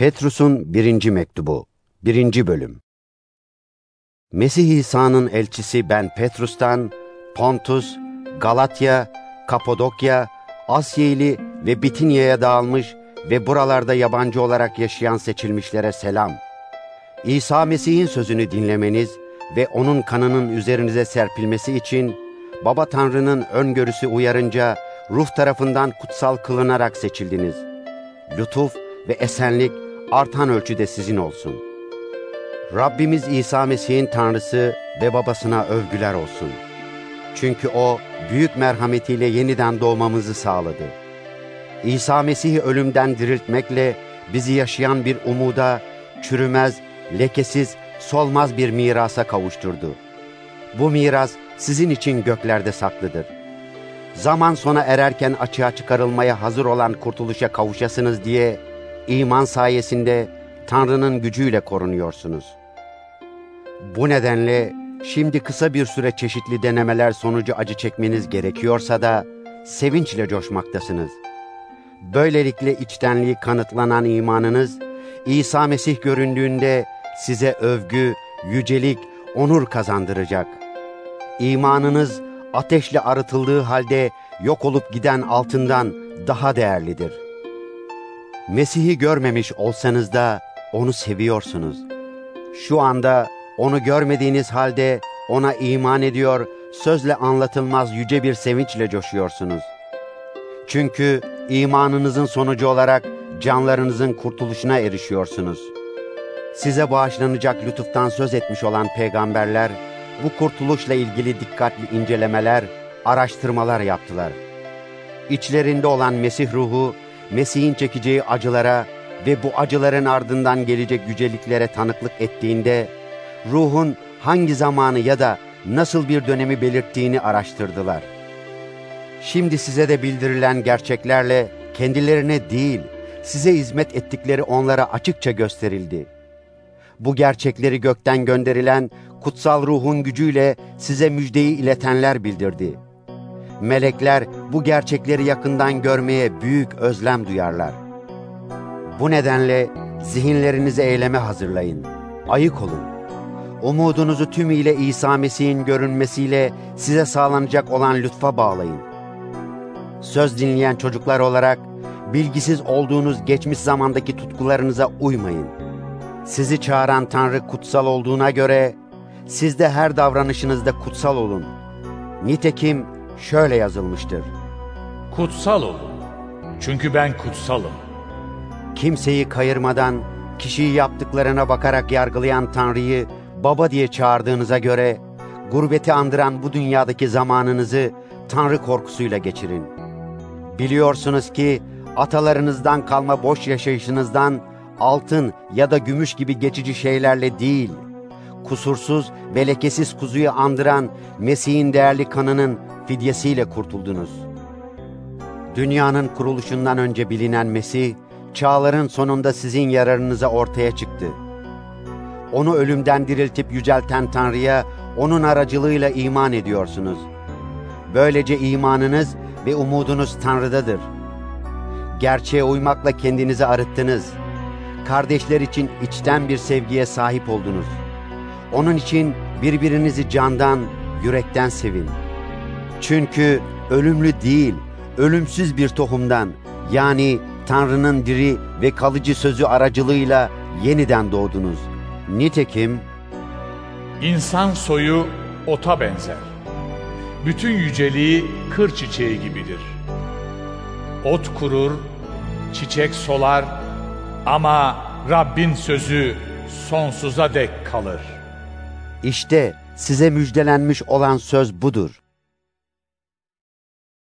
Petrus'un birinci mektubu, birinci bölüm. Mesih İsa'nın elçisi ben Petrus'tan, Pontus, Galatya, Kapadokya, Asyeli ve Bitinya'ya dağılmış ve buralarda yabancı olarak yaşayan seçilmişlere selam. İsa Mesih'in sözünü dinlemeniz ve onun kanının üzerinize serpilmesi için Baba Tanrı'nın öngörüsü uyarınca ruh tarafından kutsal kılınarak seçildiniz. Lütuf ve esenlik artan ölçüde sizin olsun. Rabbimiz İsa Mesih'in Tanrısı ve babasına övgüler olsun. Çünkü O büyük merhametiyle yeniden doğmamızı sağladı. İsa Mesih'i ölümden diriltmekle bizi yaşayan bir umuda, çürümez, lekesiz, solmaz bir mirasa kavuşturdu. Bu miras sizin için göklerde saklıdır. Zaman sona ererken açığa çıkarılmaya hazır olan kurtuluşa kavuşasınız diye iman sayesinde Tanrı'nın gücüyle korunuyorsunuz. Bu nedenle şimdi kısa bir süre çeşitli denemeler sonucu acı çekmeniz gerekiyorsa da sevinçle coşmaktasınız. Böylelikle içtenliği kanıtlanan imanınız, İsa Mesih göründüğünde size övgü, yücelik, onur kazandıracak. İmanınız ateşle arıtıldığı halde yok olup giden altından daha değerlidir.'' Mesih'i görmemiş olsanız da onu seviyorsunuz. Şu anda onu görmediğiniz halde ona iman ediyor, sözle anlatılmaz yüce bir sevinçle coşuyorsunuz. Çünkü imanınızın sonucu olarak canlarınızın kurtuluşuna erişiyorsunuz. Size bağışlanacak lütuftan söz etmiş olan peygamberler, bu kurtuluşla ilgili dikkatli incelemeler, araştırmalar yaptılar. İçlerinde olan Mesih ruhu, Mesih'in çekeceği acılara ve bu acıların ardından gelecek yüceliklere tanıklık ettiğinde, ruhun hangi zamanı ya da nasıl bir dönemi belirttiğini araştırdılar. Şimdi size de bildirilen gerçeklerle kendilerine değil, size hizmet ettikleri onlara açıkça gösterildi. Bu gerçekleri gökten gönderilen kutsal ruhun gücüyle size müjdeyi iletenler bildirdi.'' Melekler bu gerçekleri yakından görmeye büyük özlem duyarlar. Bu nedenle zihinlerinizi eyleme hazırlayın. Ayık olun. Umudunuzu tümüyle İsa Mesih'in görünmesiyle size sağlanacak olan lütfa bağlayın. Söz dinleyen çocuklar olarak bilgisiz olduğunuz geçmiş zamandaki tutkularınıza uymayın. Sizi çağıran Tanrı kutsal olduğuna göre siz de her davranışınızda kutsal olun. Nitekim şöyle yazılmıştır. Kutsal olun. Çünkü ben kutsalım. Kimseyi kayırmadan kişiyi yaptıklarına bakarak yargılayan Tanrı'yı baba diye çağırdığınıza göre gurbeti andıran bu dünyadaki zamanınızı Tanrı korkusuyla geçirin. Biliyorsunuz ki atalarınızdan kalma boş yaşayışınızdan altın ya da gümüş gibi geçici şeylerle değil, kusursuz ve lekesiz kuzuyu andıran Mesih'in değerli kanının fidyesiyle kurtuldunuz. Dünyanın kuruluşundan önce bilinen Mesih, çağların sonunda sizin yararınıza ortaya çıktı. Onu ölümden diriltip yücelten Tanrı'ya onun aracılığıyla iman ediyorsunuz. Böylece imanınız ve umudunuz Tanrı'dadır. Gerçeğe uymakla kendinizi arıttınız. Kardeşler için içten bir sevgiye sahip oldunuz. Onun için birbirinizi candan, yürekten sevin.'' Çünkü ölümlü değil, ölümsüz bir tohumdan yani Tanrı'nın diri ve kalıcı sözü aracılığıyla yeniden doğdunuz. Nitekim insan soyu ota benzer. Bütün yüceliği kır çiçeği gibidir. Ot kurur, çiçek solar ama Rabbin sözü sonsuza dek kalır. İşte size müjdelenmiş olan söz budur.